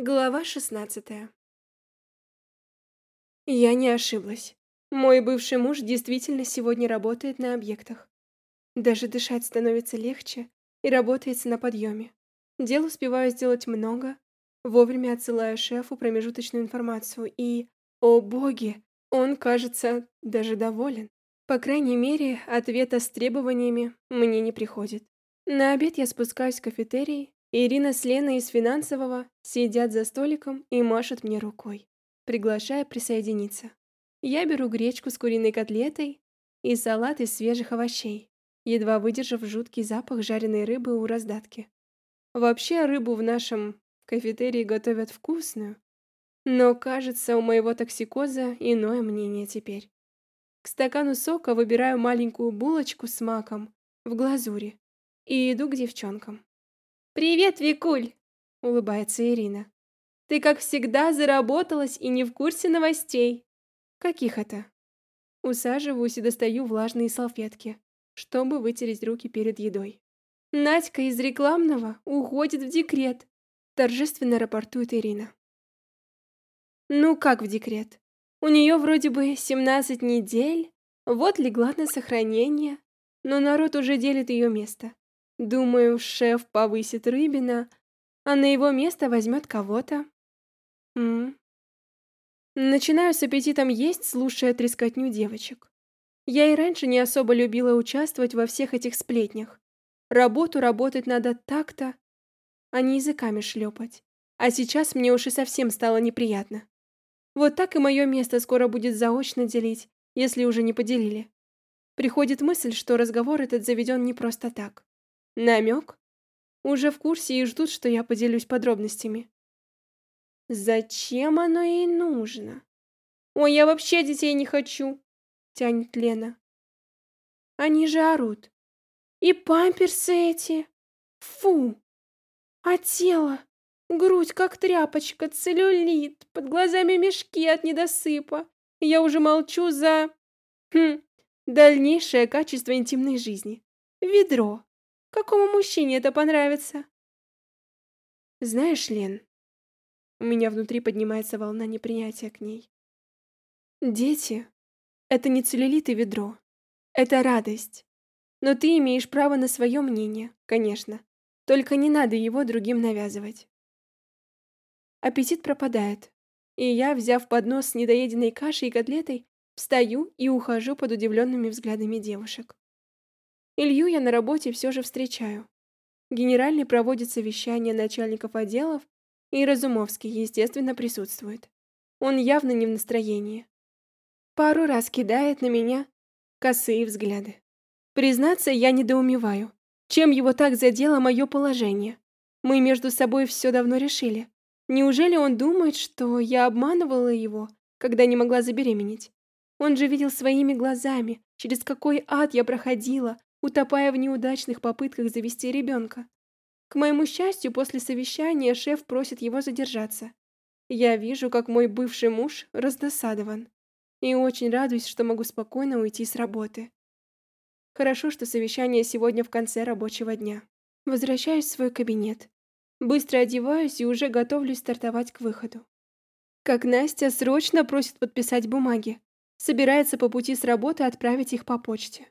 Глава шестнадцатая. Я не ошиблась. Мой бывший муж действительно сегодня работает на объектах. Даже дышать становится легче и работается на подъеме. Дел успеваю сделать много, вовремя отсылаю шефу промежуточную информацию и, о боги, он, кажется, даже доволен. По крайней мере, ответа с требованиями мне не приходит. На обед я спускаюсь в кафетерий Ирина с Леной из финансового сидят за столиком и машут мне рукой, приглашая присоединиться. Я беру гречку с куриной котлетой и салат из свежих овощей, едва выдержав жуткий запах жареной рыбы у раздатки. Вообще рыбу в нашем кафетерии готовят вкусную, но, кажется, у моего токсикоза иное мнение теперь. К стакану сока выбираю маленькую булочку с маком в глазури и иду к девчонкам. «Привет, Викуль!» — улыбается Ирина. «Ты, как всегда, заработалась и не в курсе новостей». «Каких это?» Усаживаюсь и достаю влажные салфетки, чтобы вытереть руки перед едой. «Надька из рекламного уходит в декрет», — торжественно рапортует Ирина. «Ну как в декрет? У нее вроде бы 17 недель, вот легла на сохранение, но народ уже делит ее место. Думаю, шеф повысит Рыбина, а на его место возьмет кого-то. М Начинаю с аппетитом есть, слушая трескотню девочек. Я и раньше не особо любила участвовать во всех этих сплетнях. Работу работать надо так-то, а не языками шлепать. А сейчас мне уж и совсем стало неприятно. Вот так и мое место скоро будет заочно делить, если уже не поделили. Приходит мысль, что разговор этот заведен не просто так. Намек? Уже в курсе и ждут, что я поделюсь подробностями. Зачем оно ей нужно? Ой, я вообще детей не хочу, тянет Лена. Они же орут. И памперсы эти. Фу. А тело? Грудь как тряпочка, целлюлит, под глазами мешки от недосыпа. Я уже молчу за... Хм, дальнейшее качество интимной жизни. Ведро. Какому мужчине это понравится? Знаешь, Лен, у меня внутри поднимается волна непринятия к ней. Дети — это не целлюлит и ведро. Это радость. Но ты имеешь право на свое мнение, конечно. Только не надо его другим навязывать. Аппетит пропадает, и я, взяв поднос с недоеденной кашей и котлетой, встаю и ухожу под удивленными взглядами девушек. Илью я на работе все же встречаю. Генеральный проводит совещание начальников отделов, и Разумовский, естественно, присутствует. Он явно не в настроении. Пару раз кидает на меня косые взгляды. Признаться, я недоумеваю, чем его так задело мое положение. Мы между собой все давно решили. Неужели он думает, что я обманывала его, когда не могла забеременеть? Он же видел своими глазами, через какой ад я проходила, утопая в неудачных попытках завести ребенка. К моему счастью, после совещания шеф просит его задержаться. Я вижу, как мой бывший муж раздосадован. И очень радуюсь, что могу спокойно уйти с работы. Хорошо, что совещание сегодня в конце рабочего дня. Возвращаюсь в свой кабинет. Быстро одеваюсь и уже готовлюсь стартовать к выходу. Как Настя срочно просит подписать бумаги. Собирается по пути с работы отправить их по почте.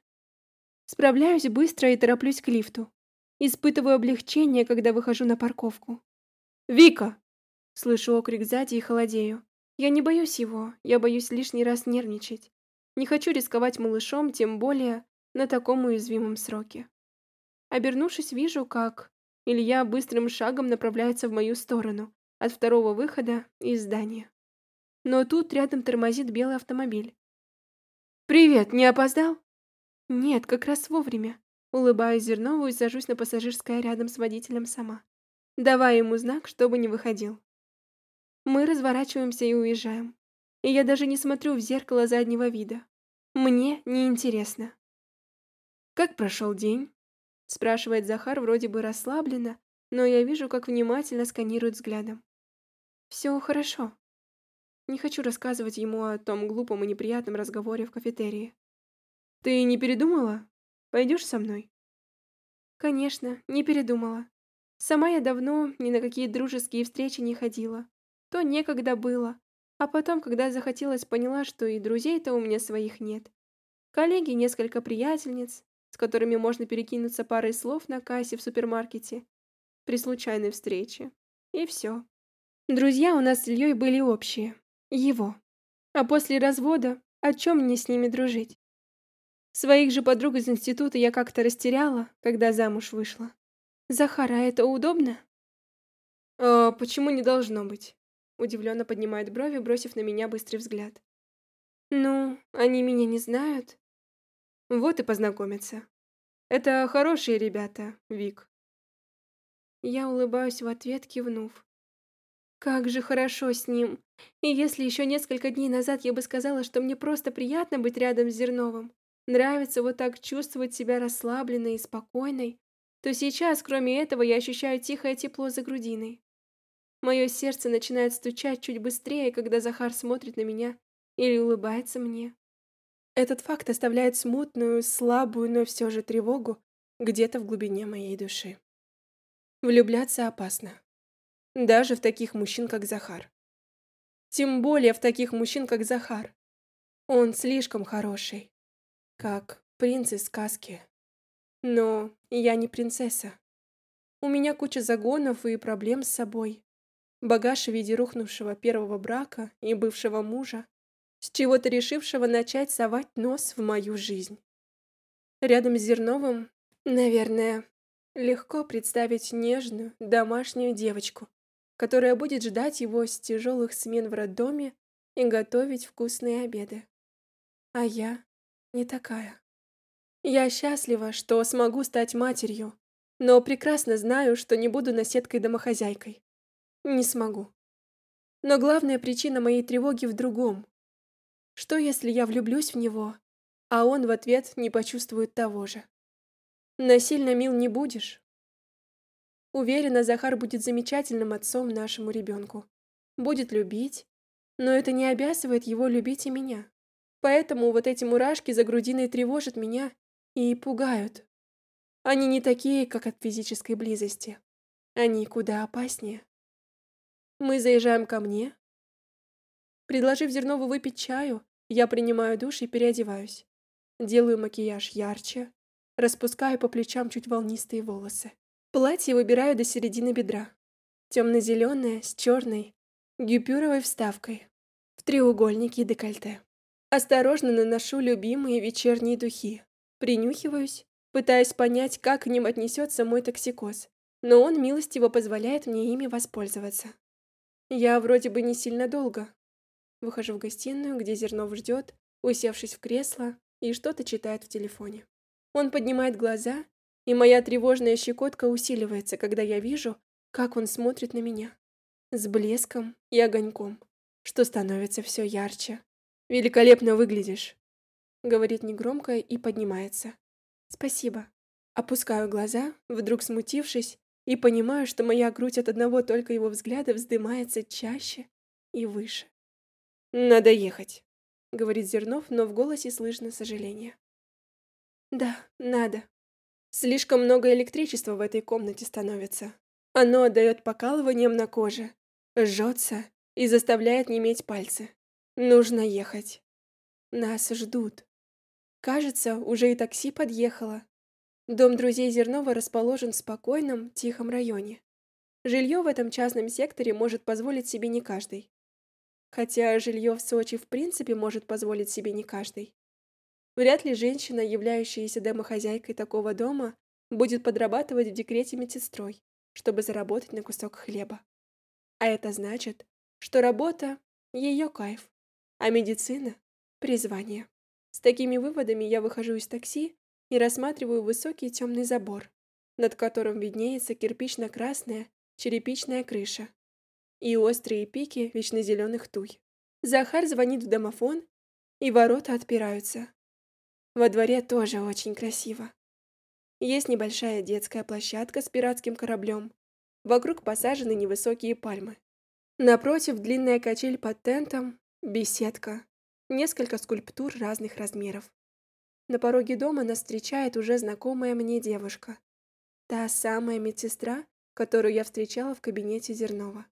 Справляюсь быстро и тороплюсь к лифту. Испытываю облегчение, когда выхожу на парковку. «Вика!» Слышу окрик сзади и холодею. Я не боюсь его, я боюсь лишний раз нервничать. Не хочу рисковать малышом, тем более на таком уязвимом сроке. Обернувшись, вижу, как Илья быстрым шагом направляется в мою сторону, от второго выхода из здания. Но тут рядом тормозит белый автомобиль. «Привет, не опоздал?» Нет, как раз вовремя. Улыбаюсь Зернову и сажусь на пассажирское рядом с водителем сама, давая ему знак, чтобы не выходил. Мы разворачиваемся и уезжаем. И я даже не смотрю в зеркало заднего вида. Мне неинтересно. «Как прошел день?» спрашивает Захар вроде бы расслабленно, но я вижу, как внимательно сканирует взглядом. «Все хорошо». Не хочу рассказывать ему о том глупом и неприятном разговоре в кафетерии. Ты не передумала? Пойдешь со мной? Конечно, не передумала. Сама я давно ни на какие дружеские встречи не ходила. То некогда было, а потом, когда захотелось, поняла, что и друзей-то у меня своих нет. Коллеги, несколько приятельниц, с которыми можно перекинуться парой слов на кассе в супермаркете при случайной встрече. И все. Друзья у нас с Ильей были общие. Его. А после развода, о чем мне с ними дружить? Своих же подруг из института я как-то растеряла, когда замуж вышла. Захара, это удобно? «А почему не должно быть?» Удивленно поднимает брови, бросив на меня быстрый взгляд. «Ну, они меня не знают». Вот и познакомятся. Это хорошие ребята, Вик. Я улыбаюсь в ответ, кивнув. Как же хорошо с ним. И если еще несколько дней назад я бы сказала, что мне просто приятно быть рядом с Зерновым, нравится вот так чувствовать себя расслабленной и спокойной, то сейчас, кроме этого, я ощущаю тихое тепло за грудиной. Мое сердце начинает стучать чуть быстрее, когда Захар смотрит на меня или улыбается мне. Этот факт оставляет смутную, слабую, но все же тревогу где-то в глубине моей души. Влюбляться опасно. Даже в таких мужчин, как Захар. Тем более в таких мужчин, как Захар. Он слишком хороший. Как принц из сказки. Но я не принцесса. У меня куча загонов и проблем с собой. Багаж в виде рухнувшего первого брака и бывшего мужа, с чего-то решившего начать совать нос в мою жизнь. Рядом с Зерновым, наверное, легко представить нежную домашнюю девочку, которая будет ждать его с тяжелых смен в роддоме и готовить вкусные обеды. А я не такая. Я счастлива, что смогу стать матерью, но прекрасно знаю, что не буду наседкой-домохозяйкой. Не смогу. Но главная причина моей тревоги в другом. Что, если я влюблюсь в него, а он в ответ не почувствует того же? Насильно мил не будешь, Уверена, Захар будет замечательным отцом нашему ребенку. Будет любить, но это не обязывает его любить и меня. Поэтому вот эти мурашки за грудиной тревожат меня и пугают. Они не такие, как от физической близости. Они куда опаснее. Мы заезжаем ко мне. Предложив Зернову выпить чаю, я принимаю душ и переодеваюсь. Делаю макияж ярче, распускаю по плечам чуть волнистые волосы. Платье выбираю до середины бедра. Темно-зеленое, с черной, гипюровой вставкой, в треугольнике и декольте. Осторожно наношу любимые вечерние духи. Принюхиваюсь, пытаясь понять, как к ним отнесется мой токсикоз, но он милостиво позволяет мне ими воспользоваться. Я вроде бы не сильно долго. Выхожу в гостиную, где Зернов ждет, усевшись в кресло и что-то читает в телефоне. Он поднимает глаза и моя тревожная щекотка усиливается, когда я вижу, как он смотрит на меня. С блеском и огоньком, что становится все ярче. «Великолепно выглядишь», — говорит негромко и поднимается. «Спасибо». Опускаю глаза, вдруг смутившись, и понимаю, что моя грудь от одного только его взгляда вздымается чаще и выше. «Надо ехать», — говорит Зернов, но в голосе слышно сожаление. «Да, надо», Слишком много электричества в этой комнате становится. Оно отдает покалыванием на коже, жжется и заставляет неметь пальцы. Нужно ехать. Нас ждут. Кажется, уже и такси подъехало. Дом друзей Зернова расположен в спокойном, тихом районе. Жилье в этом частном секторе может позволить себе не каждый. Хотя жилье в Сочи в принципе может позволить себе не каждый. Вряд ли женщина, являющаяся домохозяйкой такого дома, будет подрабатывать в декрете медсестрой, чтобы заработать на кусок хлеба. А это значит, что работа – ее кайф, а медицина – призвание. С такими выводами я выхожу из такси и рассматриваю высокий темный забор, над которым виднеется кирпично-красная черепичная крыша и острые пики вечно зеленых туй. Захар звонит в домофон, и ворота отпираются. Во дворе тоже очень красиво. Есть небольшая детская площадка с пиратским кораблем. Вокруг посажены невысокие пальмы. Напротив длинная качель под тентом, беседка, несколько скульптур разных размеров. На пороге дома нас встречает уже знакомая мне девушка. Та самая медсестра, которую я встречала в кабинете Зернова.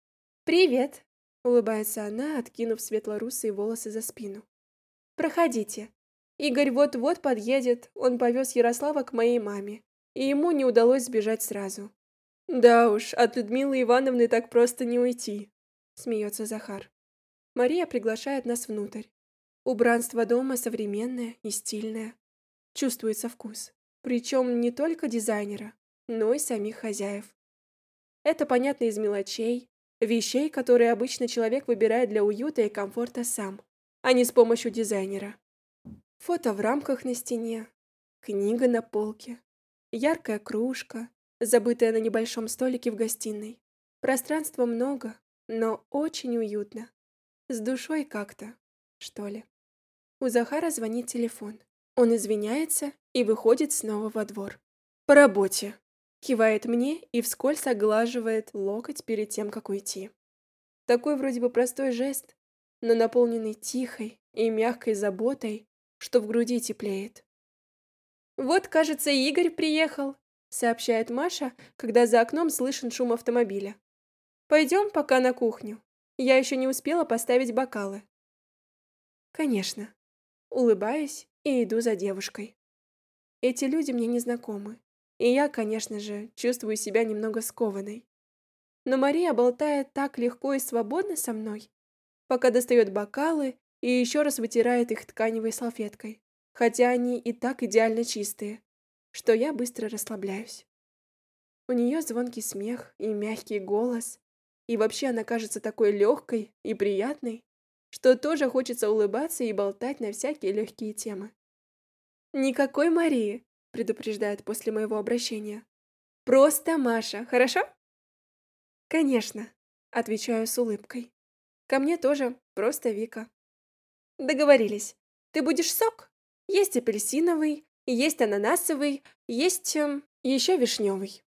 «Привет!» — улыбается она, откинув светло-русые волосы за спину. «Проходите. Игорь вот-вот подъедет, он повез Ярослава к моей маме, и ему не удалось сбежать сразу». «Да уж, от Людмилы Ивановны так просто не уйти», — смеется Захар. Мария приглашает нас внутрь. Убранство дома современное и стильное. Чувствуется вкус. Причем не только дизайнера, но и самих хозяев. Это понятно из мелочей, вещей, которые обычно человек выбирает для уюта и комфорта сам, а не с помощью дизайнера. Фото в рамках на стене, книга на полке, яркая кружка, забытая на небольшом столике в гостиной. Пространства много, но очень уютно. С душой как-то, что ли. У Захара звонит телефон. Он извиняется и выходит снова во двор. «По работе», — кивает мне и вскользь оглаживает локоть перед тем, как уйти. Такой вроде бы простой жест, но наполненный тихой и мягкой заботой, что в груди теплеет. «Вот, кажется, Игорь приехал», — сообщает Маша, когда за окном слышен шум автомобиля. «Пойдем пока на кухню». Я еще не успела поставить бокалы. Конечно. Улыбаюсь и иду за девушкой. Эти люди мне не знакомы, и я, конечно же, чувствую себя немного скованной. Но Мария болтает так легко и свободно со мной, пока достает бокалы и еще раз вытирает их тканевой салфеткой, хотя они и так идеально чистые, что я быстро расслабляюсь. У нее звонкий смех и мягкий голос, и вообще она кажется такой легкой и приятной, что тоже хочется улыбаться и болтать на всякие легкие темы. «Никакой Марии», — предупреждает после моего обращения. «Просто Маша, хорошо?» «Конечно», — отвечаю с улыбкой. «Ко мне тоже просто Вика». «Договорились. Ты будешь сок? Есть апельсиновый, есть ананасовый, есть э, еще вишневый».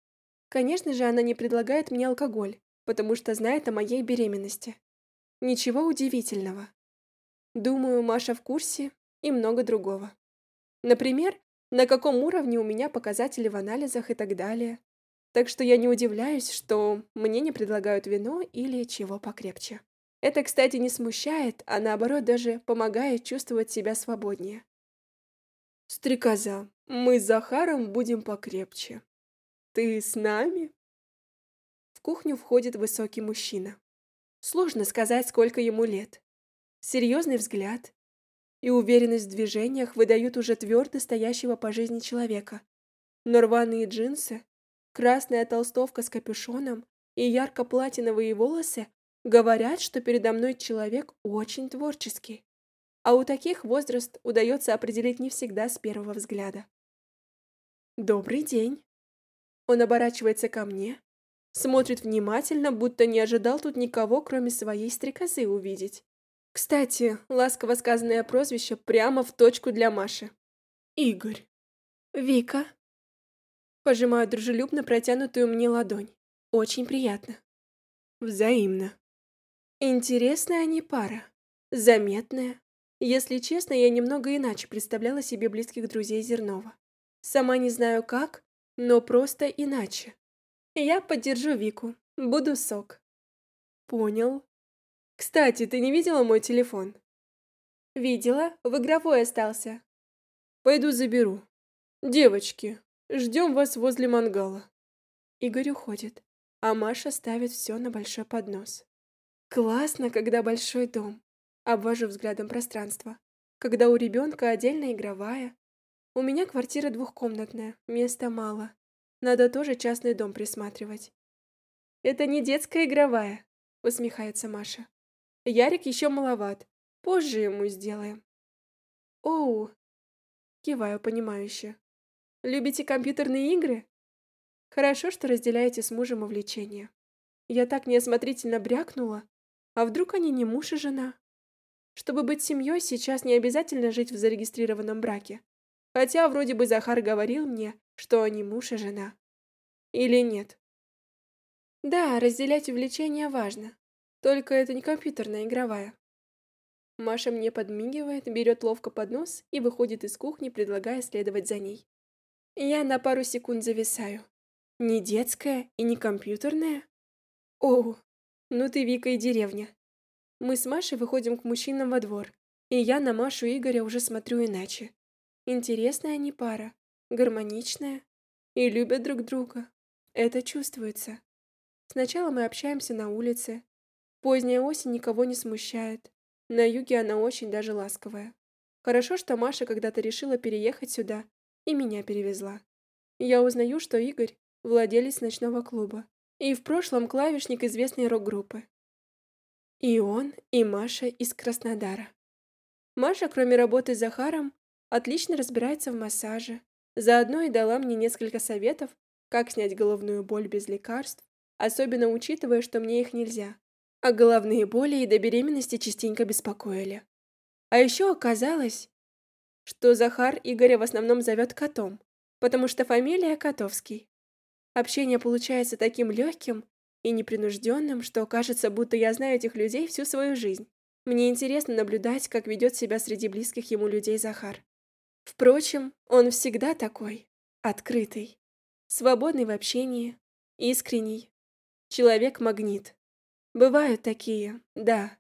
Конечно же, она не предлагает мне алкоголь, потому что знает о моей беременности. Ничего удивительного. Думаю, Маша в курсе и много другого. Например, на каком уровне у меня показатели в анализах и так далее. Так что я не удивляюсь, что мне не предлагают вино или чего покрепче. Это, кстати, не смущает, а наоборот даже помогает чувствовать себя свободнее. «Стрекоза, мы с Захаром будем покрепче. Ты с нами?» Кухню входит высокий мужчина. Сложно сказать, сколько ему лет. Серьезный взгляд и уверенность в движениях выдают уже твердо стоящего по жизни человека. Но рваные джинсы, красная толстовка с капюшоном и ярко-платиновые волосы говорят, что передо мной человек очень творческий. А у таких возраст удается определить не всегда с первого взгляда. «Добрый день!» Он оборачивается ко мне, Смотрит внимательно, будто не ожидал тут никого, кроме своей стрекозы, увидеть. Кстати, ласково сказанное прозвище прямо в точку для Маши. Игорь. Вика. Пожимаю дружелюбно протянутую мне ладонь. Очень приятно. Взаимно. Интересная они пара. Заметная. Если честно, я немного иначе представляла себе близких друзей Зернова. Сама не знаю как, но просто иначе. Я поддержу Вику. Буду сок. Понял. Кстати, ты не видела мой телефон? Видела. В игровой остался. Пойду заберу. Девочки, ждем вас возле мангала. Игорь уходит, а Маша ставит все на большой поднос. Классно, когда большой дом. Обвожу взглядом пространство. Когда у ребенка отдельная игровая. У меня квартира двухкомнатная, места мало. Надо тоже частный дом присматривать. Это не детская игровая, усмехается Маша. Ярик еще маловат. Позже ему сделаем. Оу. Киваю понимающе. Любите компьютерные игры? Хорошо, что разделяете с мужем увлечения. Я так неосмотрительно брякнула. А вдруг они не муж и жена? Чтобы быть семьей, сейчас не обязательно жить в зарегистрированном браке. Хотя вроде бы Захар говорил мне, что они муж и жена. Или нет? Да, разделять увлечения важно. Только это не компьютерная игровая. Маша мне подмигивает, берет ловко поднос и выходит из кухни, предлагая следовать за ней. Я на пару секунд зависаю. Не детская и не компьютерная? Оу, ну ты Вика и деревня. Мы с Машей выходим к мужчинам во двор, и я на Машу Игоря уже смотрю иначе. Интересная они пара, гармоничная и любят друг друга. Это чувствуется. Сначала мы общаемся на улице. Поздняя осень никого не смущает. На юге она очень даже ласковая. Хорошо, что Маша когда-то решила переехать сюда и меня перевезла. Я узнаю, что Игорь – владелец ночного клуба и в прошлом клавишник известной рок-группы. И он, и Маша из Краснодара. Маша, кроме работы с Захаром, отлично разбирается в массаже. Заодно и дала мне несколько советов, как снять головную боль без лекарств, особенно учитывая, что мне их нельзя. А головные боли и до беременности частенько беспокоили. А еще оказалось, что Захар Игоря в основном зовет котом, потому что фамилия Котовский. Общение получается таким легким и непринужденным, что кажется, будто я знаю этих людей всю свою жизнь. Мне интересно наблюдать, как ведет себя среди близких ему людей Захар. Впрочем, он всегда такой, открытый, свободный в общении, искренний. Человек-магнит. Бывают такие, да.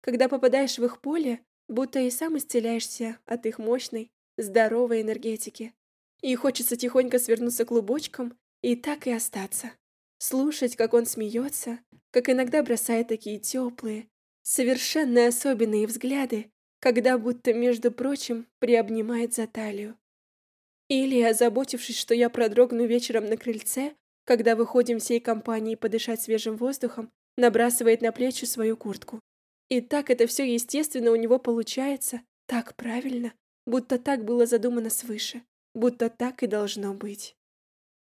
Когда попадаешь в их поле, будто и сам исцеляешься от их мощной, здоровой энергетики. И хочется тихонько свернуться клубочком и так и остаться. Слушать, как он смеется, как иногда бросает такие теплые, совершенно особенные взгляды, когда будто, между прочим, приобнимает за талию. Или, озаботившись, что я продрогну вечером на крыльце, когда выходим всей компанией подышать свежим воздухом, набрасывает на плечи свою куртку. И так это все естественно у него получается, так правильно, будто так было задумано свыше, будто так и должно быть.